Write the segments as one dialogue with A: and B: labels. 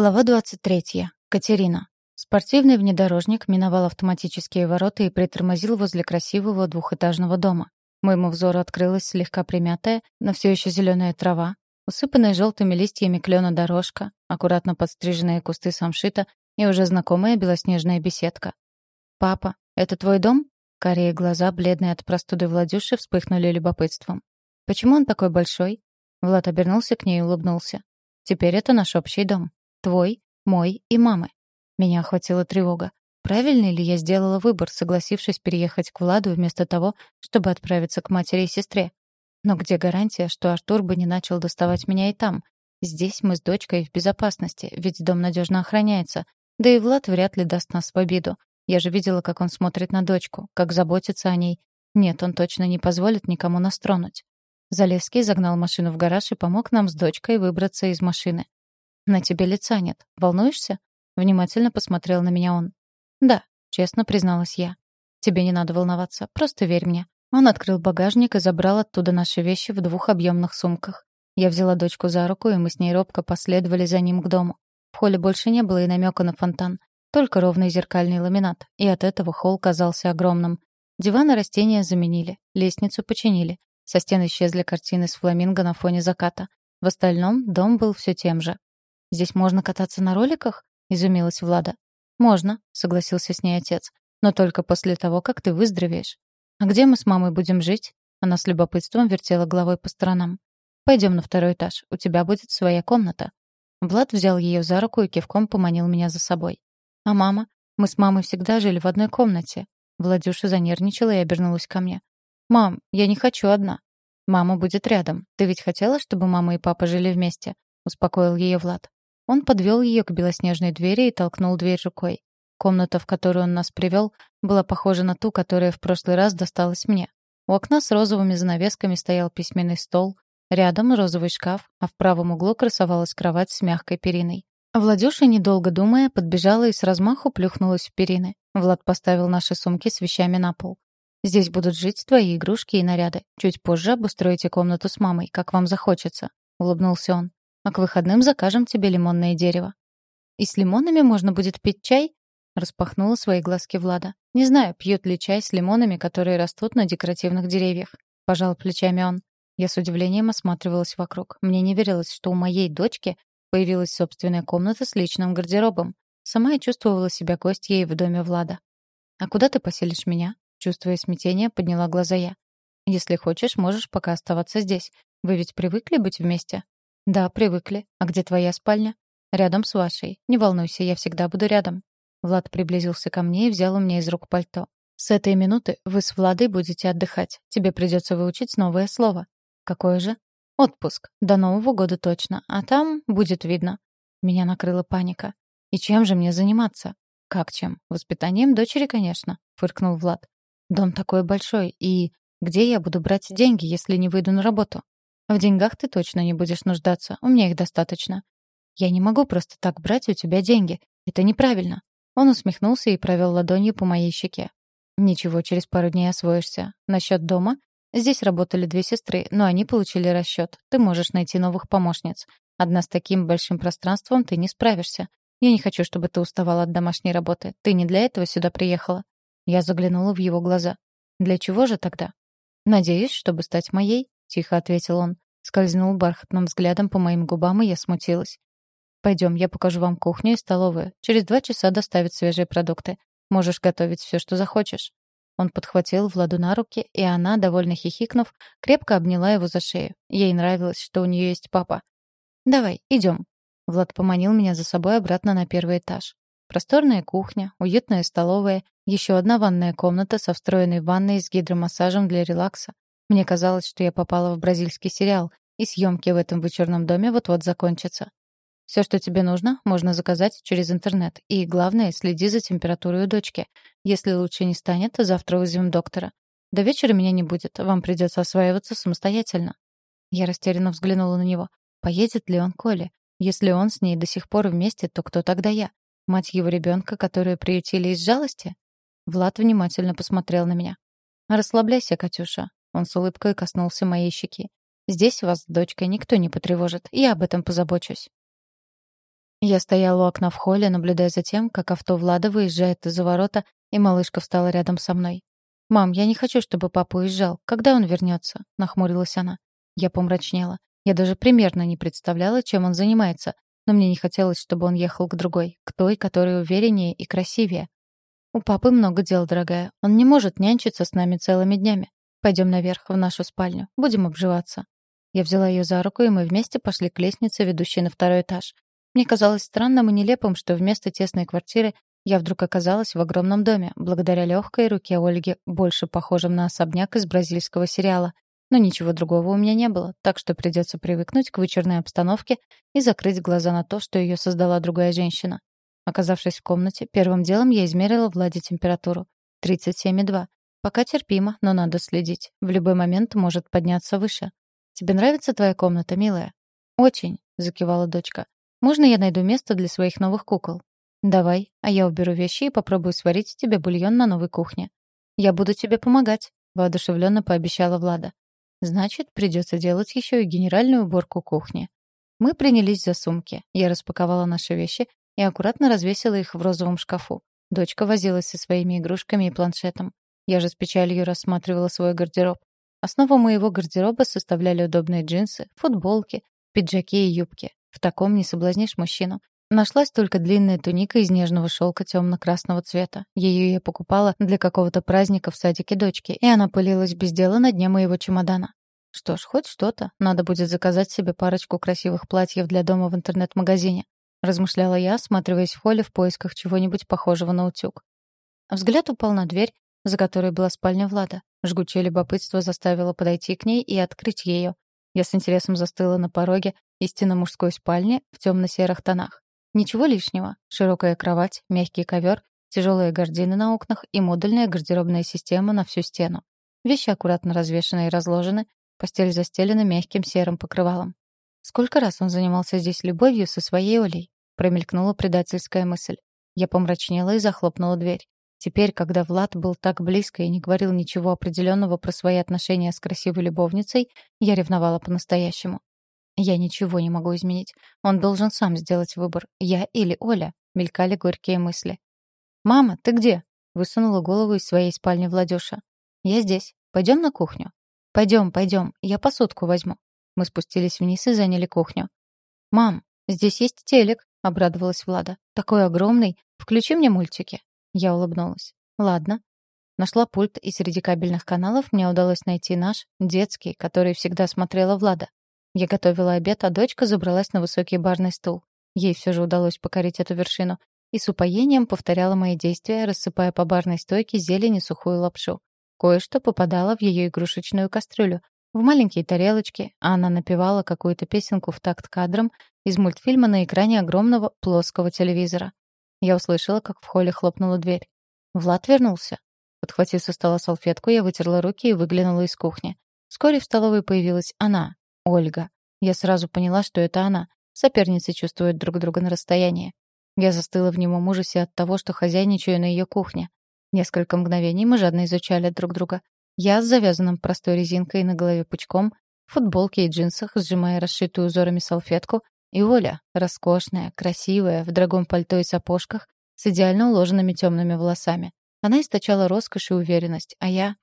A: Глава 23. Катерина. Спортивный внедорожник миновал автоматические ворота и притормозил возле красивого двухэтажного дома. Моему взору открылась слегка примятая, но все еще зеленая трава, усыпанная желтыми листьями клена дорожка, аккуратно подстриженные кусты самшита и уже знакомая белоснежная беседка. «Папа, это твой дом?» Карие глаза, бледные от простуды Владюши, вспыхнули любопытством. «Почему он такой большой?» Влад обернулся к ней и улыбнулся. «Теперь это наш общий дом. Твой, мой и мамы. Меня охватила тревога. Правильный ли я сделала выбор, согласившись переехать к Владу вместо того, чтобы отправиться к матери и сестре? Но где гарантия, что Артур бы не начал доставать меня и там? Здесь мы с дочкой в безопасности, ведь дом надежно охраняется. Да и Влад вряд ли даст нас в обиду. Я же видела, как он смотрит на дочку, как заботится о ней. Нет, он точно не позволит никому нас тронуть. Залезский загнал машину в гараж и помог нам с дочкой выбраться из машины. «На тебе лица нет. Волнуешься?» Внимательно посмотрел на меня он. «Да», — честно призналась я. «Тебе не надо волноваться. Просто верь мне». Он открыл багажник и забрал оттуда наши вещи в двух объемных сумках. Я взяла дочку за руку, и мы с ней робко последовали за ним к дому. В холле больше не было и намека на фонтан. Только ровный зеркальный ламинат, и от этого холл казался огромным. Диваны растения заменили, лестницу починили. Со стен исчезли картины с фламинго на фоне заката. В остальном дом был все тем же. «Здесь можно кататься на роликах?» — изумилась Влада. «Можно», — согласился с ней отец. «Но только после того, как ты выздоровеешь». «А где мы с мамой будем жить?» Она с любопытством вертела головой по сторонам. «Пойдем на второй этаж. У тебя будет своя комната». Влад взял ее за руку и кивком поманил меня за собой. «А мама? Мы с мамой всегда жили в одной комнате». Владюша занервничала и обернулась ко мне. «Мам, я не хочу одна». «Мама будет рядом. Ты ведь хотела, чтобы мама и папа жили вместе?» — успокоил ее Влад. Он подвел ее к белоснежной двери и толкнул дверь рукой. Комната, в которую он нас привел, была похожа на ту, которая в прошлый раз досталась мне. У окна с розовыми занавесками стоял письменный стол, рядом розовый шкаф, а в правом углу красовалась кровать с мягкой периной. Владюша, недолго думая, подбежала и с размаху плюхнулась в перины. Влад поставил наши сумки с вещами на пол. «Здесь будут жить твои игрушки и наряды. Чуть позже обустроите комнату с мамой, как вам захочется», — улыбнулся он. А к выходным закажем тебе лимонное дерево. И с лимонами можно будет пить чай? Распахнула свои глазки Влада. Не знаю, пьют ли чай с лимонами, которые растут на декоративных деревьях. Пожал плечами он. Я с удивлением осматривалась вокруг. Мне не верилось, что у моей дочки появилась собственная комната с личным гардеробом. Сама я чувствовала себя гостьей в доме Влада. «А куда ты поселишь меня?» Чувствуя смятение, подняла глаза я. «Если хочешь, можешь пока оставаться здесь. Вы ведь привыкли быть вместе?» «Да, привыкли. А где твоя спальня?» «Рядом с вашей. Не волнуйся, я всегда буду рядом». Влад приблизился ко мне и взял у меня из рук пальто. «С этой минуты вы с Владой будете отдыхать. Тебе придется выучить новое слово». «Какое же?» «Отпуск. До Нового года точно. А там будет видно». Меня накрыла паника. «И чем же мне заниматься?» «Как чем? Воспитанием дочери, конечно», — фыркнул Влад. «Дом такой большой, и где я буду брать деньги, если не выйду на работу?» В деньгах ты точно не будешь нуждаться, у меня их достаточно. Я не могу просто так брать у тебя деньги. Это неправильно. Он усмехнулся и провел ладонью по моей щеке. Ничего, через пару дней освоишься. Насчет дома? Здесь работали две сестры, но они получили расчет. Ты можешь найти новых помощниц. Одна с таким большим пространством ты не справишься. Я не хочу, чтобы ты уставала от домашней работы. Ты не для этого сюда приехала. Я заглянула в его глаза. Для чего же тогда? Надеюсь, чтобы стать моей, — тихо ответил он. Скользнул бархатным взглядом по моим губам, и я смутилась. «Пойдем, я покажу вам кухню и столовую. Через два часа доставят свежие продукты. Можешь готовить все, что захочешь». Он подхватил Владу на руки, и она, довольно хихикнув, крепко обняла его за шею. Ей нравилось, что у нее есть папа. «Давай, идем». Влад поманил меня за собой обратно на первый этаж. Просторная кухня, уютная столовая, еще одна ванная комната со встроенной ванной с гидромассажем для релакса, мне казалось, что я попала в бразильский сериал, и съемки в этом вычурном доме вот-вот закончатся. Все, что тебе нужно, можно заказать через интернет. И главное, следи за температурой у дочки. Если лучше не станет, завтра вызовем доктора. До вечера меня не будет, вам придется осваиваться самостоятельно. Я растерянно взглянула на него. Поедет ли он к Оле? Если он с ней до сих пор вместе, то кто тогда я? Мать его ребенка, которую приютили из жалости? Влад внимательно посмотрел на меня. «Расслабляйся, Катюша. Он с улыбкой коснулся моей щеки. «Здесь вас с дочкой никто не потревожит. Я об этом позабочусь». Я стояла у окна в холле, наблюдая за тем, как авто Влада выезжает из-за ворота, и малышка встала рядом со мной. «Мам, я не хочу, чтобы папа уезжал. Когда он вернется?» — нахмурилась она. Я помрачнела. Я даже примерно не представляла, чем он занимается, но мне не хотелось, чтобы он ехал к другой, к той, которая увереннее и красивее. «У папы много дел, дорогая. Он не может нянчиться с нами целыми днями. Пойдем наверх, в нашу спальню. Будем обживаться». Я взяла ее за руку, и мы вместе пошли к лестнице, ведущей на второй этаж. Мне казалось странным и нелепым, что вместо тесной квартиры я вдруг оказалась в огромном доме, благодаря легкой руке Ольги, больше похожем на особняк из бразильского сериала. Но ничего другого у меня не было, так что придется привыкнуть к вычурной обстановке и закрыть глаза на то, что ее создала другая женщина. Оказавшись в комнате, первым делом я измерила Владе температуру. 37,2. Пока терпимо, но надо следить. В любой момент может подняться выше. «Тебе нравится твоя комната, милая?» «Очень», — закивала дочка. «Можно я найду место для своих новых кукол?» «Давай, а я уберу вещи и попробую сварить тебе бульон на новой кухне». «Я буду тебе помогать», — воодушевленно пообещала Влада. «Значит, придется делать еще и генеральную уборку кухни». Мы принялись за сумки. Я распаковала наши вещи и аккуратно развесила их в розовом шкафу. Дочка возилась со своими игрушками и планшетом. Я же с печалью рассматривала свой гардероб. Основу моего гардероба составляли удобные джинсы, футболки, пиджаки и юбки. В таком не соблазнишь мужчину. Нашлась только длинная туника из нежного шелка темно-красного цвета. Ее я покупала для какого-то праздника в садике дочки, и она пылилась без дела на дне моего чемодана. Что ж, хоть что-то. Надо будет заказать себе парочку красивых платьев для дома в интернет-магазине. Размышляла я, осматриваясь в холле в поисках чего-нибудь похожего на утюг. Взгляд упал на дверь, за которой была спальня Влада. Жгучее любопытство заставило подойти к ней и открыть ее. Я с интересом застыла на пороге истинно мужской спальни в темно-серых тонах. Ничего лишнего. Широкая кровать, мягкий ковер, тяжелые гардины на окнах и модульная гардеробная система на всю стену. Вещи аккуратно развешаны и разложены, постель застелена мягким серым покрывалом. Сколько раз он занимался здесь любовью со своей Олей? Промелькнула предательская мысль. Я помрачнела и захлопнула дверь. Теперь, когда Влад был так близко и не говорил ничего определенного про свои отношения с красивой любовницей, я ревновала по-настоящему. Я ничего не могу изменить. Он должен сам сделать выбор. Я или Оля. Мелькали горькие мысли. «Мама, ты где?» Высунула голову из своей спальни Владюша. «Я здесь. Пойдем на кухню?» «Пойдем, пойдем. Я посудку возьму». Мы спустились вниз и заняли кухню. «Мам, здесь есть телек», — обрадовалась Влада. «Такой огромный. Включи мне мультики». Я улыбнулась. «Ладно». Нашла пульт, и среди кабельных каналов мне удалось найти наш, детский, который всегда смотрела Влада. Я готовила обед, а дочка забралась на высокий барный стул. Ей все же удалось покорить эту вершину. И с упоением повторяла мои действия, рассыпая по барной стойке зелень и сухую лапшу. Кое-что попадало в ее игрушечную кастрюлю, в маленькие тарелочки, а она напевала какую-то песенку в такт кадром из мультфильма на экране огромного плоского телевизора. Я услышала, как в холле хлопнула дверь. Влад вернулся. Подхватив со стола салфетку, я вытерла руки и выглянула из кухни. Вскоре в столовой появилась она, Ольга. Я сразу поняла, что это она. Соперницы чувствуют друг друга на расстоянии. Я застыла в немом ужасе от того, что хозяйничаю на ее кухне. Несколько мгновений мы жадно изучали друг друга. Я с завязанным простой резинкой на голове пучком, в футболке и джинсах, сжимая расшитую узорами салфетку, и Оля, роскошная, красивая, в дорогом пальто и сапожках, с идеально уложенными темными волосами. Она источала роскошь и уверенность, а я...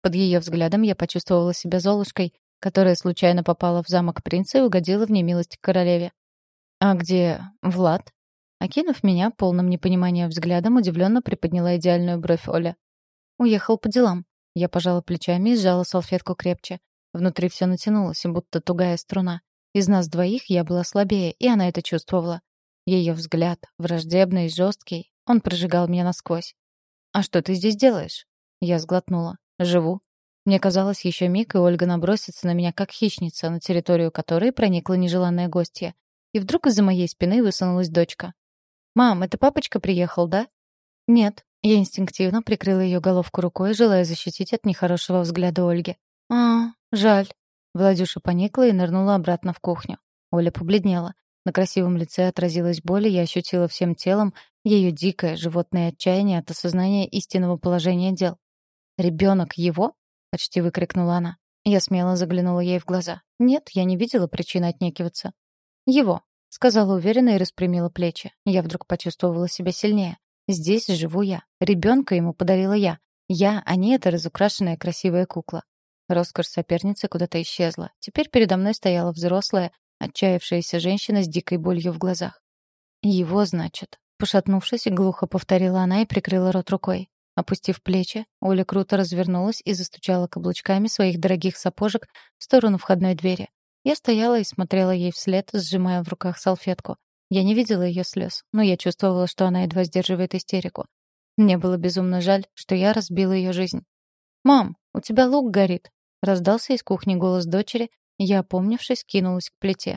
A: Под ее взглядом я почувствовала себя золушкой, которая случайно попала в замок принца и угодила в немилость к королеве. «А где Влад?» Окинув меня полным непонимания взглядом, удивленно приподняла идеальную бровь Оля. «Уехал по делам». Я пожала плечами и сжала салфетку крепче. Внутри все натянулось, будто тугая струна. Из нас двоих я была слабее, и она это чувствовала. Ее взгляд, враждебный и жесткий, он прожигал меня насквозь. «А что ты здесь делаешь?» Я сглотнула. «Живу. Мне казалось, еще миг, и Ольга набросится на меня как хищница, на территорию которой проникла нежеланная гостья. И вдруг из-за моей спины высунулась дочка. «Мам, это папочка приехал, да?» «Нет». Я инстинктивно прикрыла ее головку рукой, желая защитить от нехорошего взгляда Ольги. «А, жаль». Владюша поникла и нырнула обратно в кухню. Оля побледнела. На красивом лице отразилась боль, и я ощутила всем телом ее дикое животное отчаяние от осознания истинного положения дел. «Ребенок его?» — почти выкрикнула она. Я смело заглянула ей в глаза. Нет, я не видела причины отнекиваться. Его. — сказала уверенно и распрямила плечи. Я вдруг почувствовала себя сильнее. Здесь живу я. Ребенка ему подарила я. Я, а не эта разукрашенная красивая кукла. Роскошь соперницы куда-то исчезла. Теперь передо мной стояла взрослая, отчаявшаяся женщина с дикой болью в глазах. «Его, значит». Пошатнувшись, глухо повторила она и прикрыла рот рукой. Опустив плечи, Оля круто развернулась и застучала каблучками своих дорогих сапожек в сторону входной двери. Я стояла и смотрела ей вслед, сжимая в руках салфетку. Я не видела ее слез, но я чувствовала, что она едва сдерживает истерику. Мне было безумно жаль, что я разбила ее жизнь. «Мам, у тебя лук горит!» — раздался из кухни голос дочери, я, опомнившись, кинулась к плите.